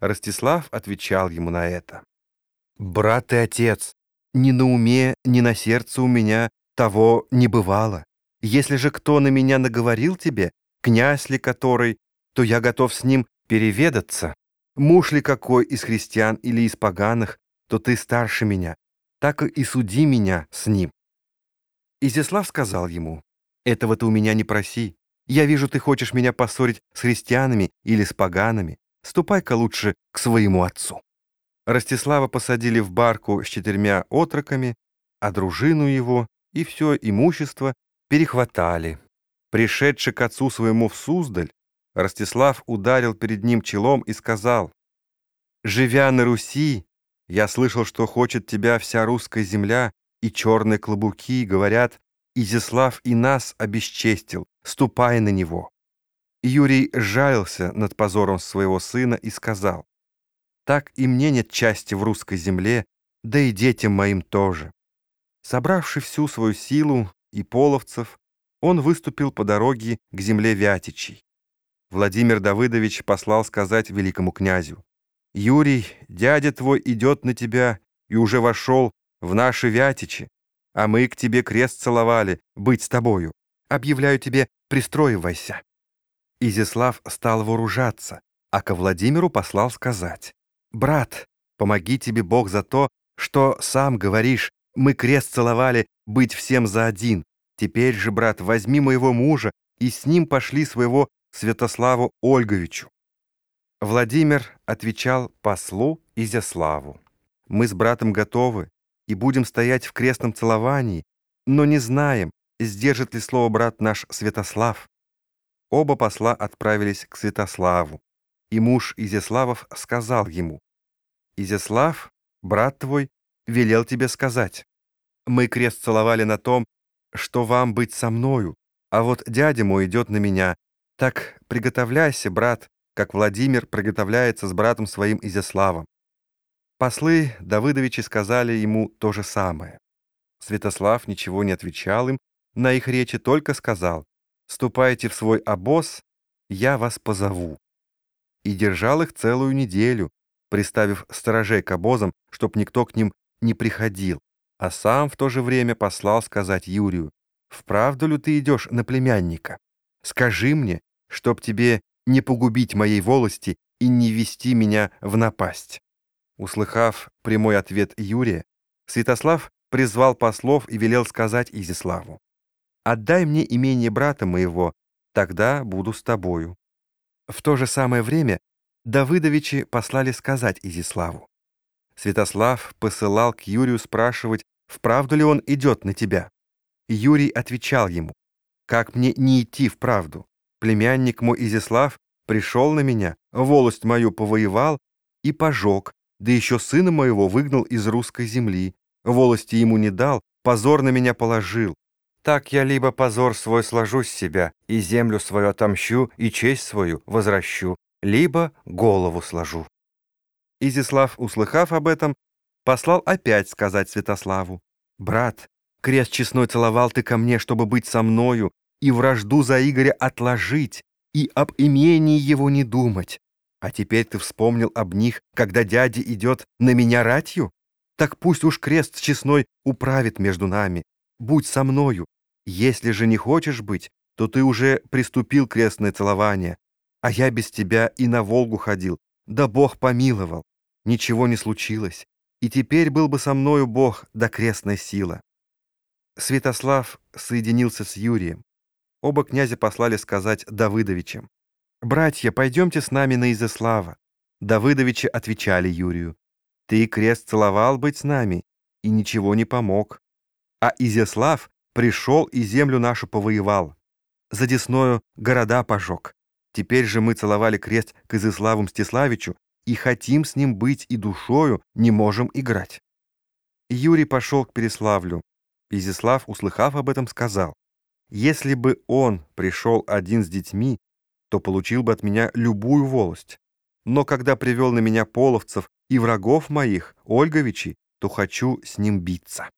Ростислав отвечал ему на это. «Брат и отец, ни на уме, ни на сердце у меня того не бывало. Если же кто на меня наговорил тебе, князь ли который, то я готов с ним переведаться. Муж ли какой из христиан или из поганых, то ты старше меня, так и суди меня с ним». Изяслав сказал ему, «Этого ты у меня не проси. Я вижу, ты хочешь меня поссорить с христианами или с погаными. Ступай-ка лучше к своему отцу». Ростислава посадили в барку с четырьмя отроками, а дружину его и все имущество перехватали. Пришедший к отцу своему в Суздаль, Ростислав ударил перед ним челом и сказал, «Живя на Руси, я слышал, что хочет тебя вся русская земля, и черные клобуки, говорят, Изяслав и нас обесчестил, ступай на него». Юрий жалился над позором своего сына и сказал, «Так и мне нет части в русской земле, да и детям моим тоже». Собравший всю свою силу и половцев, он выступил по дороге к земле Вятичей. Владимир Давыдович послал сказать великому князю, «Юрий, дядя твой идет на тебя и уже вошел в наши Вятичи, а мы к тебе крест целовали, быть с тобою. Объявляю тебе, пристроивайся». Изяслав стал вооружаться, а ко Владимиру послал сказать, «Брат, помоги тебе Бог за то, что сам говоришь, мы крест целовали, быть всем за один. Теперь же, брат, возьми моего мужа, и с ним пошли своего Святославу Ольговичу». Владимир отвечал послу Изяславу, «Мы с братом готовы и будем стоять в крестном целовании, но не знаем, сдержит ли слово брат наш Святослав». Оба посла отправились к Святославу, и муж Изяславов сказал ему, «Изяслав, брат твой, велел тебе сказать, мы крест целовали на том, что вам быть со мною, а вот дядя мой идет на меня. Так приготовляйся, брат, как Владимир приготовляется с братом своим Изяславом». Послы Давыдовичи сказали ему то же самое. Святослав ничего не отвечал им на их речи, только сказал, ступайте в свой обоз, я вас позову». И держал их целую неделю, приставив сторожей к обозам, чтоб никто к ним не приходил, а сам в то же время послал сказать Юрию, «Вправду ли ты идешь на племянника? Скажи мне, чтоб тебе не погубить моей волости и не вести меня в напасть». Услыхав прямой ответ Юрия, Святослав призвал послов и велел сказать Изиславу, Отдай мне имение брата моего, тогда буду с тобою». В то же самое время Давыдовичи послали сказать Изиславу. Святослав посылал к Юрию спрашивать, вправду ли он идет на тебя. Юрий отвечал ему, «Как мне не идти в правду? Племянник мой Изислав пришел на меня, волость мою повоевал и пожег, да еще сына моего выгнал из русской земли, волости ему не дал, позор на меня положил, так я либо позор свой сложу с себя, и землю свою отомщу, и честь свою возвращу, либо голову сложу». Изислав, услыхав об этом, послал опять сказать Святославу, «Брат, крест честной целовал ты ко мне, чтобы быть со мною, и вражду за Игоря отложить, и об имении его не думать. А теперь ты вспомнил об них, когда дядя идет на меня ратью? Так пусть уж крест честной управит между нами. Будь со мною, если же не хочешь быть, то ты уже приступил крестное целование, а я без тебя и на Волгу ходил, да Бог помиловал. Ничего не случилось, и теперь был бы со мною Бог да крестная сила». Святослав соединился с Юрием. Оба князя послали сказать Давыдовичам. «Братья, пойдемте с нами на Изяслава». Давыдовичи отвечали Юрию. «Ты крест целовал быть с нами, и ничего не помог. А Изяслав пришел и землю нашу повоевал. За Десною города пожег. Теперь же мы целовали крест к Изыславу Мстиславичу и хотим с ним быть и душою не можем играть. Юрий пошел к Переславлю. Изяслав, услыхав об этом, сказал, «Если бы он пришел один с детьми, то получил бы от меня любую волость. Но когда привел на меня половцев и врагов моих, Ольговичей, то хочу с ним биться».